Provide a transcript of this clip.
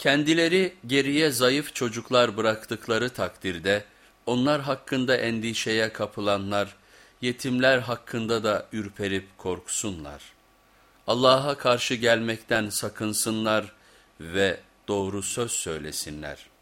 Kendileri geriye zayıf çocuklar bıraktıkları takdirde onlar hakkında endişeye kapılanlar yetimler hakkında da ürperip korksunlar. Allah'a karşı gelmekten sakınsınlar ve doğru söz söylesinler.''